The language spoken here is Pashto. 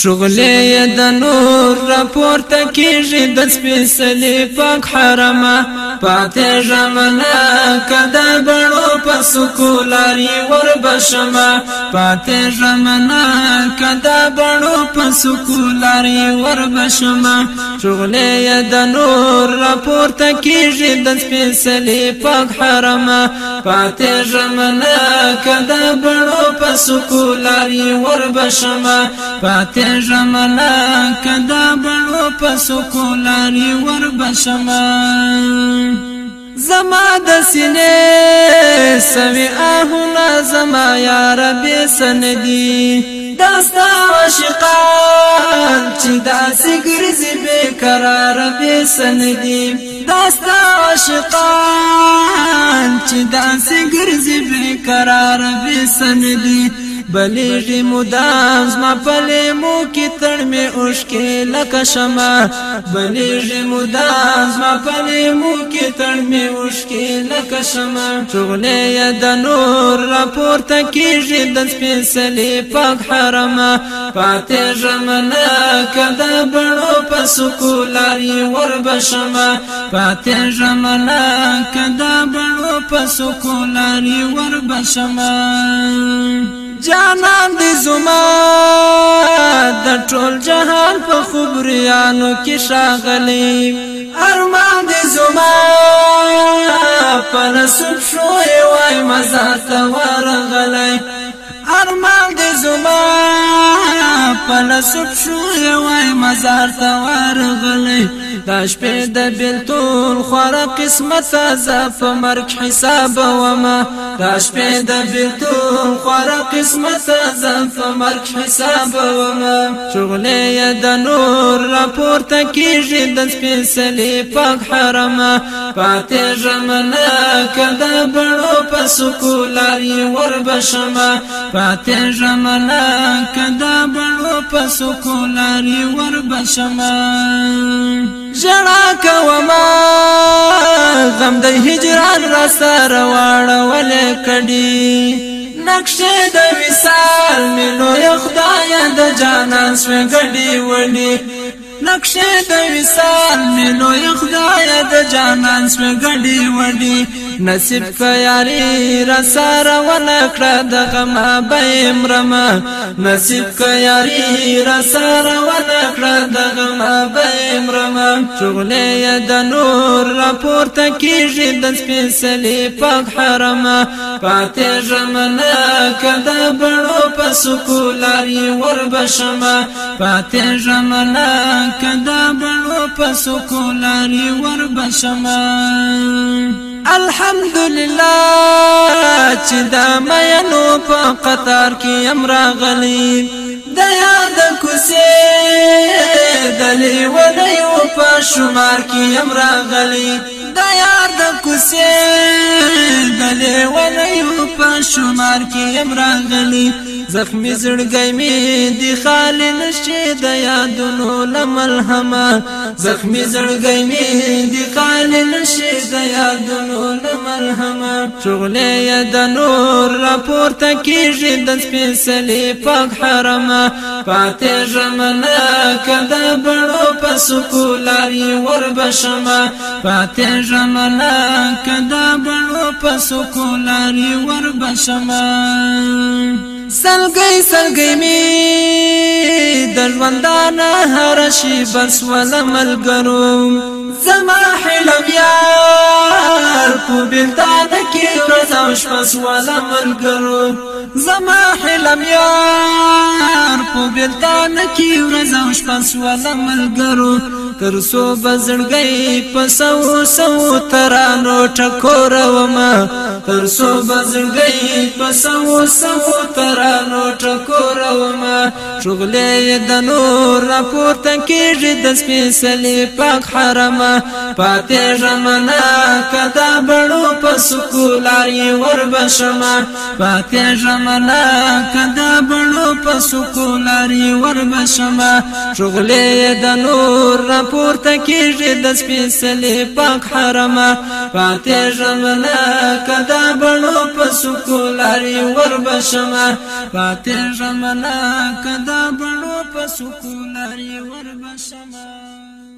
شغلې د نور راپورته کیږي د سپېڅلې پاک حرمه پاتې ژمنه کده بڼو په سکولاري وربشمه پاتې ژمنه کده بڼو په سکولاري وربشمه شغلې د نور راپورته کیږي د سپېڅلې پاک حرمه پاتې ژمنه کده بڼو په سکولاري وربشمه پاتې پوهېږمله که دا بڼو په سکولاري وربشمه زما د سینې سوي آهونه زما یا رب سندي داستا عاشقان چې داسې ګرځي به قرار به سندي داستا عاشقان چې داسې ګرځي به قرار به سندي بلیږي مدام زما پلې مو کې تړ مې اوشکې لکه شمع بلیږي مدام زما پلې مو کې تړ مې اوشکې لکه شمع چغلې د نور راپورته کېږي د سپېڅلې پاک حرمه پاتې ژمنه کده بڼو په سکولاري ور بشمه پاتې ژمنه کده بڼو په سکولاري ور بشمه جانان دی زما د ټول جهان په خبريانو کې شاغلي ارمان دی زما پر سب شو وای مزه تا ورغلې ارمان دی زما خپل سټ شو وای مزار ته ورغلې دا شپې د بیلتون خور قسمت زف مرګ حساب و ما دا شپې د بیلتون خور قسمت زف مرګ حساب و ما شغلې د نور راپورته کیږي د سپېڅلې پاک حرم پاتې ژمنه کده بړو په سکولاري ور بشما پاتې ژمنه کده پسو کولاری ور بشما جڑا کوما غم د هجران را سره واړه ولې کډي نقشې د وصال ملو خدای د جانان سو غډي وډي نقشې د وصال ملو خدای د جانان سو غډي وډي نصیب کیاری را سره ونکړه د غم به امرما نصیب کیاری را سره ونکړه د غم به امرما شغلې د نور را پورته کیږي د سپېڅلې پاک حرما پاتې ژمنه کده بڼو په سکولاري ور بشما پاتې ژمنه کده بڼو په سکولاري ور بشما الحمدلله چې دا مینو په قطار کې امر غلی د یاد کوسه د لیونه یو په شمار کې امر غلی د یاد کوسه د لیونه یو په شمار کې امر غلی زخمی زړګی می دی خالی نشي د یادونو لملهما زخمی زړګی می دی خالی نشي د یادونو لملهما شغلې د نور راپورته کیږي د سپېڅلې پاک حرمه پاتې ژمنه کده بړو په سکولاري ور بشمه پاتې ژمنه کده بړو په سکولاري ور بشمه سلګي سلګي می د ژوندانه هر شي بس ول ملګرو زما حلم یار په بنتانه ورځ او شپه سواله ملګرو زما حلم یار په بلتان کې ورځ او شپه سواله ملګرو تر سو بزړګي په سو سو ترانو ټکوروما تر سو بزړګي په سو سو ترانو ټکوروما شغلې د نور راپورته کېږي د سپېڅلې پاک حرمه پاتې ژمنه کدا بړو پسکولار ور بشما پاکه جملا کدا بړو پسکولار ور بشما شغلې د نور راپورته کیږي د سپېڅلې پاک حرم پاکه جملا کدا بړو پسکولار ور بشما پاکه جملا کدا بړو پسکولار ور بشما